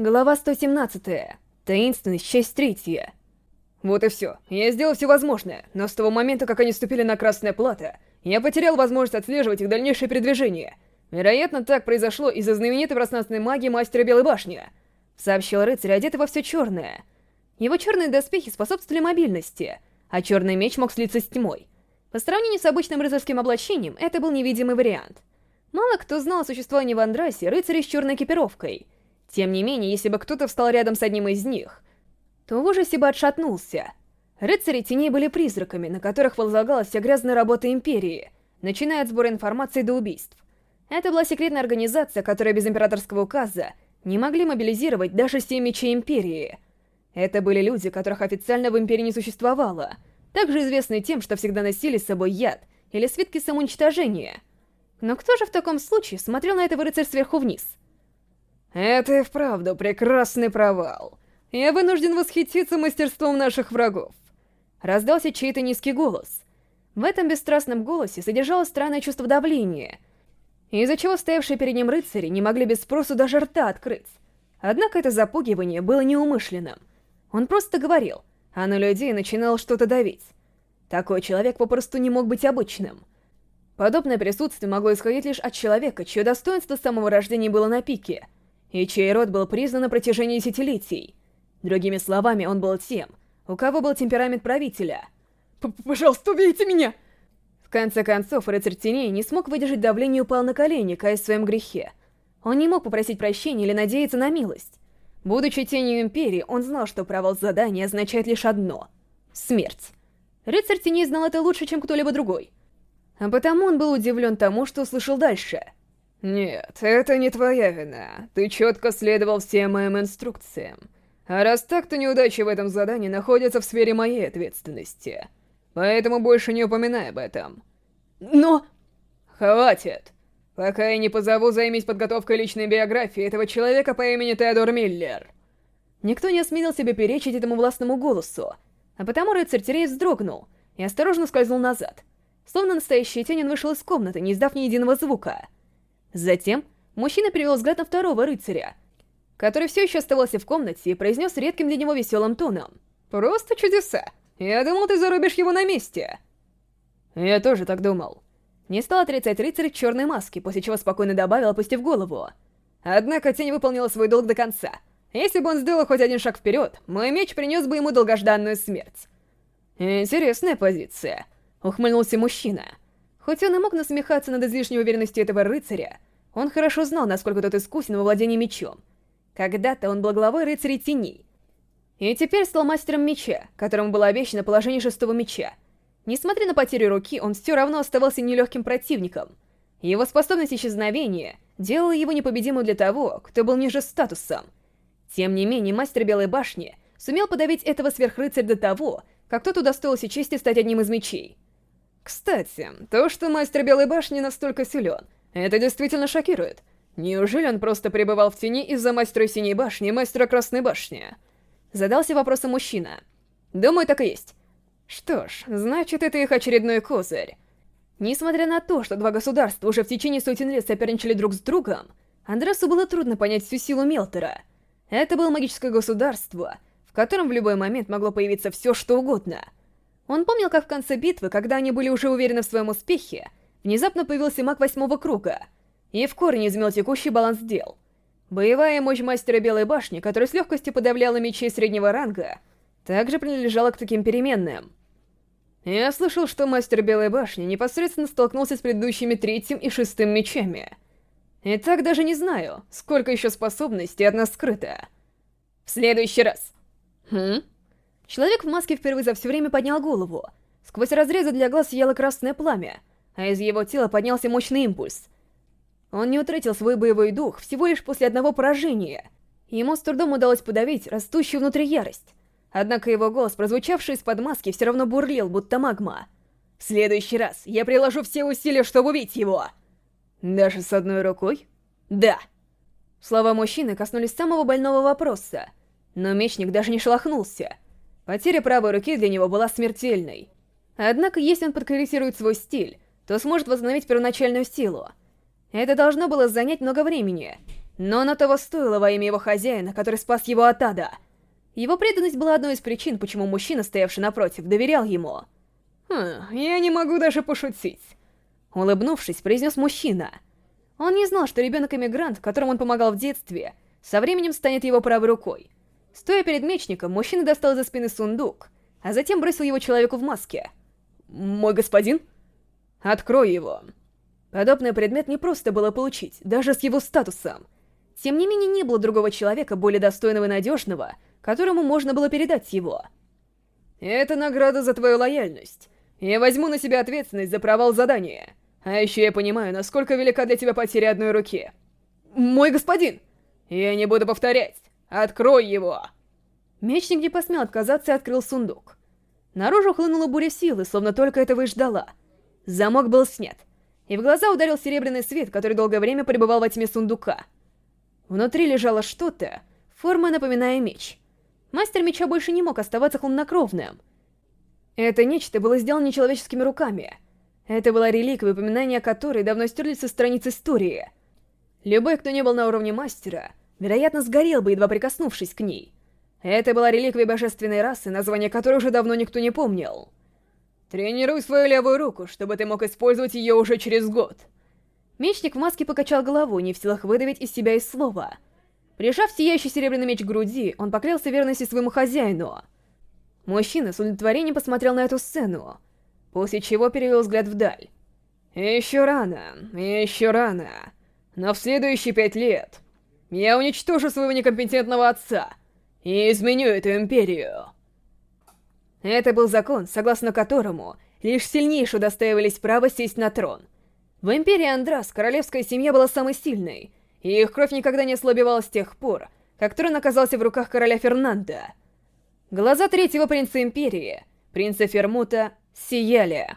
Глава 117. Таинственность, часть третья. Вот и все. Я сделал все возможное, но с того момента, как они ступили на Красное Плато, я потерял возможность отслеживать их дальнейшее передвижение. Вероятно, так произошло из-за знаменитой пространственной магии Мастера Белой Башни, сообщил рыцарь, одетый во все черное. Его черные доспехи способствовали мобильности, а черный меч мог слиться с тьмой. По сравнению с обычным рыцарским облачением, это был невидимый вариант. Мало кто знал о существовании в Андрасе рыцарей с черной экипировкой — тем не менее, если бы кто-то встал рядом с одним из них, то в ужасе бы отшатнулся. Рыцари теней были призраками, на которых возлагалась вся грязная работа Империи, начиная от сбора информации до убийств. Это была секретная организация, которая без императорского указа не могли мобилизировать даже все мечи Империи. Это были люди, которых официально в Империи не существовало, также известные тем, что всегда носили с собой яд или свитки самоуничтожения. Но кто же в таком случае смотрел на этого рыцарь сверху вниз? Это и вправду прекрасный провал. Я вынужден восхититься мастерством наших врагов. Раздался чей-то низкий голос. В этом бесстрастном голосе содержалось странное чувство давления, из-за чего стоявшие перед ним рыцари не могли без спросу даже рта открыть. Однако это запугивание было неумышленным. Он просто говорил, а на людей начинал что-то давить. Такой человек попросту не мог быть обычным. Подобное присутствие могло исходить лишь от человека, чье достоинство с самого рождения было на пике — и чей род был признан на протяжении десятилетий. Другими словами, он был тем, у кого был темперамент правителя. П «Пожалуйста, убейте меня!» В конце концов, рыцарь теней не смог выдержать давление и упал на колени, каясь в своем грехе. Он не мог попросить прощения или надеяться на милость. Будучи тенью Империи, он знал, что провал задания означает лишь одно — смерть. Рыцарь теней знал это лучше, чем кто-либо другой. А потому он был удивлен тому, что услышал дальше — «Нет, это не твоя вина. Ты четко следовал всем моим инструкциям. А раз так, то неудачи в этом задании находятся в сфере моей ответственности. Поэтому больше не упоминай об этом». «Но...» «Хватит. Пока я не позову, займись подготовкой личной биографии этого человека по имени Теодор Миллер». Никто не осмелил себе перечить этому властному голосу, а потому рыцарь Терей вздрогнул и осторожно скользнул назад. Словно настоящий тень, он вышел из комнаты, не издав ни единого звука — Затем мужчина перевел взгляд на второго рыцаря, который все еще оставался в комнате и произнес редким для него веселым тоном. «Просто чудеса! Я думал, ты зарубишь его на месте!» «Я тоже так думал». Не стал отрицать рыцарь в черной маске, после чего спокойно добавил, опустив голову. Однако тень выполнила свой долг до конца. Если бы он сделал хоть один шаг вперед, мой меч принес бы ему долгожданную смерть. «Интересная позиция», — ухмыльнулся мужчина. Хоть он и мог насмехаться над излишней уверенностью этого рыцаря, он хорошо знал, насколько тот искусен во владении мечом. Когда-то он был главой рыцарей теней. И теперь стал мастером меча, которому было обещано положение шестого меча. Несмотря на потерю руки, он все равно оставался нелегким противником. Его способность исчезновения делала его непобедимым для того, кто был ниже статусом. Тем не менее, мастер Белой Башни сумел подавить этого сверхрыцаря до того, как тот удостоился чести стать одним из мечей. Кстати, то, что мастер Белой Башни настолько силен, это действительно шокирует. Неужели он просто пребывал в тени из-за мастера Синей Башни и мастера Красной Башни? Задался вопросом мужчина. Думаю, так и есть. Что ж, значит, это их очередной козырь. Несмотря на то, что два государства уже в течение сотен лет соперничали друг с другом, Андресу было трудно понять всю силу Мелтера. Это было магическое государство, в котором в любой момент могло появиться все, что угодно — он помнил, как в конце битвы, когда они были уже уверены в своем успехе, внезапно появился маг восьмого круга и в корне изменил текущий баланс дел. Боевая мощь мастера Белой Башни, которая с легкостью подавляла мечей среднего ранга, также принадлежала к таким переменным. Я слышал, что мастер Белой Башни непосредственно столкнулся с предыдущими третьим и шестым мечами. И так даже не знаю, сколько еще способностей от нас скрыто. В следующий раз. Хм? Человек в маске впервые за все время поднял голову. Сквозь разрезы для глаз сияло красное пламя, а из его тела поднялся мощный импульс. Он не утратил свой боевой дух всего лишь после одного поражения. Ему с трудом удалось подавить растущую внутри ярость. Однако его голос, прозвучавший из-под маски, все равно бурлил, будто магма. «В следующий раз я приложу все усилия, чтобы убить его!» «Даже с одной рукой?» «Да!» Слова мужчины коснулись самого больного вопроса, но мечник даже не шелохнулся — Потеря правой руки для него была смертельной. Однако, если он подкорректирует свой стиль, то сможет восстановить первоначальную силу. Это должно было занять много времени. Но оно того стоило во имя его хозяина, который спас его от ада. Его преданность была одной из причин, почему мужчина, стоявший напротив, доверял ему. «Хм, я не могу даже пошутить», — улыбнувшись, произнес мужчина. Он не знал, что ребенок-эмигрант, которому он помогал в детстве, со временем станет его правой рукой. Стоя перед мечником, мужчина достал из-за спины сундук, а затем бросил его человеку в маске. «Мой господин?» «Открой его». Подобный предмет не просто было получить, даже с его статусом. Тем не менее, не было другого человека, более достойного и надежного, которому можно было передать его. «Это награда за твою лояльность. Я возьму на себя ответственность за провал задания. А еще я понимаю, насколько велика для тебя потеря одной руки. Мой господин! Я не буду повторять. Открой его!» Мечник не посмел отказаться и открыл сундук. Наружу хлынула буря силы, словно только этого и ждала. Замок был снят, и в глаза ударил серебряный свет, который долгое время пребывал во тьме сундука. Внутри лежало что-то, форма напоминая меч. Мастер меча больше не мог оставаться хладнокровным. Это нечто было сделано нечеловеческими руками. Это была реликвия, упоминания которой давно стерлись со страниц истории. Любой, кто не был на уровне мастера, вероятно, сгорел бы, едва прикоснувшись к ней. Это была реликвия божественной расы, название которой уже давно никто не помнил. Тренируй свою левую руку, чтобы ты мог использовать ее уже через год. Мечник в маске покачал головой, не в силах выдавить из себя и слова. Прижав сияющий серебряный меч к груди, он поклялся верности своему хозяину. Мужчина с удовлетворением посмотрел на эту сцену, после чего перевел взгляд вдаль. «Еще рано, еще рано. Но в следующие пять лет я уничтожу своего некомпетентного отца и изменю эту империю». Это был закон, согласно которому лишь сильнейшие удостаивались права сесть на трон. В Империи Андрас королевская семья была самой сильной, и их кровь никогда не ослабевала с тех пор, как трон оказался в руках короля Фернанда. Глаза третьего принца Империи, принца Фермута, сияли.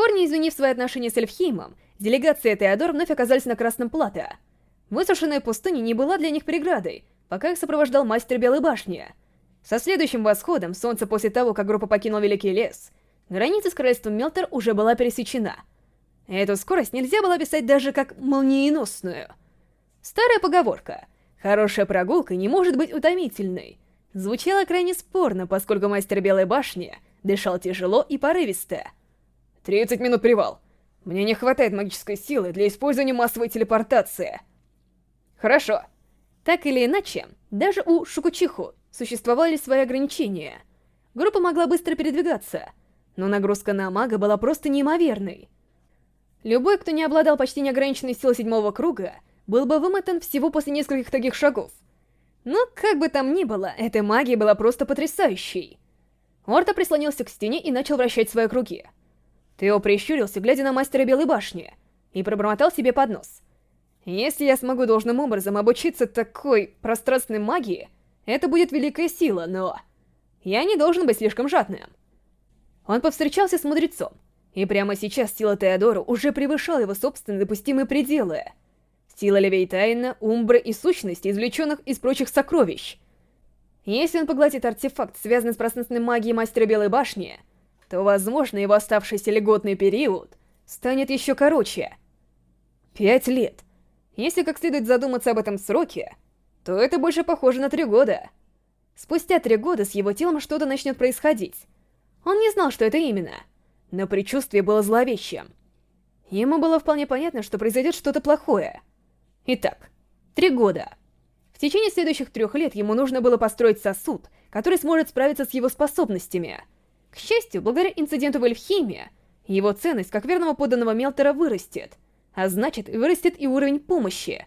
В корне извинив свои отношения с Эльфхеймом, делегация Теодор вновь оказались на Красном Плато — Высушенная пустыня не была для них преградой, пока их сопровождал мастер Белой Башни. Со следующим восходом солнца после того, как группа покинула Великий Лес, граница с королевством Мелтер уже была пересечена. Эту скорость нельзя было описать даже как молниеносную. Старая поговорка «хорошая прогулка не может быть утомительной» звучала крайне спорно, поскольку мастер Белой Башни дышал тяжело и порывисто. «30 минут привал. Мне не хватает магической силы для использования массовой телепортации». Хорошо. Так или иначе, даже у Шукучиху существовали свои ограничения. Группа могла быстро передвигаться, но нагрузка на мага была просто неимоверной. Любой, кто не обладал почти неограниченной силой седьмого круга, был бы вымотан всего после нескольких таких шагов. Но, как бы там ни было, эта магия была просто потрясающей. Орта прислонился к стене и начал вращать свои круги. Тео прищурился, глядя на мастера Белой Башни, и пробормотал себе под нос. Если я смогу должным образом обучиться такой пространственной магии, это будет великая сила, но... Я не должен быть слишком жадным. Он повстречался с мудрецом, и прямо сейчас сила Теодора уже превышала его собственные допустимые пределы. Сила Левейтайна, Умбры и сущности, извлеченных из прочих сокровищ. Если он поглотит артефакт, связанный с пространственной магией Мастера Белой Башни, то, возможно, его оставшийся льготный период станет еще короче. Пять лет — если как следует задуматься об этом сроке, то это больше похоже на три года. Спустя три года с его телом что-то начнет происходить. Он не знал, что это именно, но предчувствие было зловещим. Ему было вполне понятно, что произойдет что-то плохое. Итак, три года. В течение следующих трех лет ему нужно было построить сосуд, который сможет справиться с его способностями. К счастью, благодаря инциденту в Эльфхиме, его ценность как верного подданного Мелтера вырастет — а значит, вырастет и уровень помощи.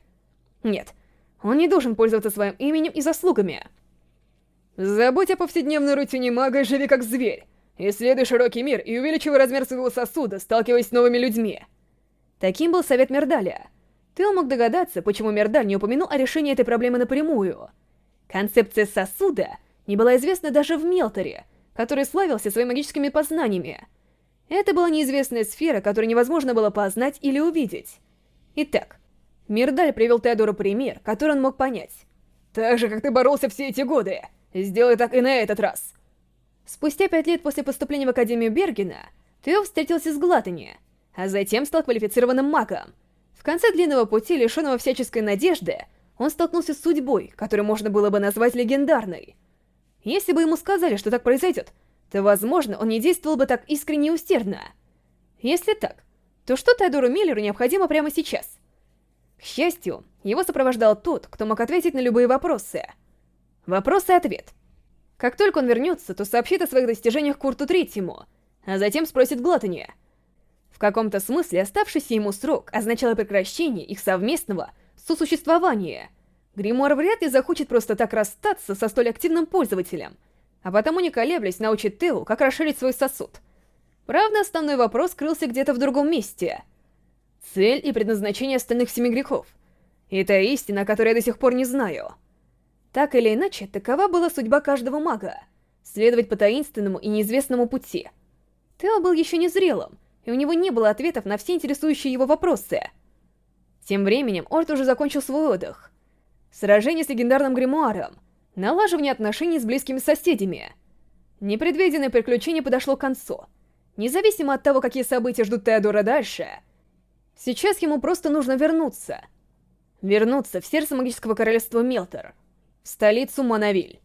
Нет, он не должен пользоваться своим именем и заслугами. Забудь о повседневной рутине мага и живи как зверь. Исследуй широкий мир и увеличивай размер своего сосуда, сталкиваясь с новыми людьми. Таким был совет Мердаля. Ты мог догадаться, почему Мердаль не упомянул о решении этой проблемы напрямую. Концепция сосуда не была известна даже в Мелторе, который славился своими магическими познаниями. Это была неизвестная сфера, которую невозможно было познать или увидеть. Итак, Мирдаль привел Теодору пример, который он мог понять. «Так же, как ты боролся все эти годы, сделай так и на этот раз!» Спустя пять лет после поступления в Академию Бергена, Тео встретился с Глатани. а затем стал квалифицированным магом. В конце длинного пути, лишенного всяческой надежды, он столкнулся с судьбой, которую можно было бы назвать легендарной. Если бы ему сказали, что так произойдет, то, возможно, он не действовал бы так искренне и усердно. Если так, то что Теодору Миллеру необходимо прямо сейчас? К счастью, его сопровождал тот, кто мог ответить на любые вопросы. Вопрос и ответ. Как только он вернется, то сообщит о своих достижениях Курту Третьему, а затем спросит Глатани. В каком-то смысле оставшийся ему срок означало прекращение их совместного сосуществования. Гримуар вряд ли захочет просто так расстаться со столь активным пользователем, а потому не колеблясь научит Тео, как расширить свой сосуд. Правда, основной вопрос крылся где-то в другом месте. Цель и предназначение остальных семи грехов. И это истина, о которой я до сих пор не знаю. Так или иначе, такова была судьба каждого мага — следовать по таинственному и неизвестному пути. Тео был еще незрелым, и у него не было ответов на все интересующие его вопросы. Тем временем Орт уже закончил свой отдых. Сражение с легендарным гримуаром, налаживание отношений с близкими соседями. Непредвиденное приключение подошло к концу. Независимо от того, какие события ждут Теодора дальше, сейчас ему просто нужно вернуться. Вернуться в сердце магического королевства Мелтор — в столицу Монавиль.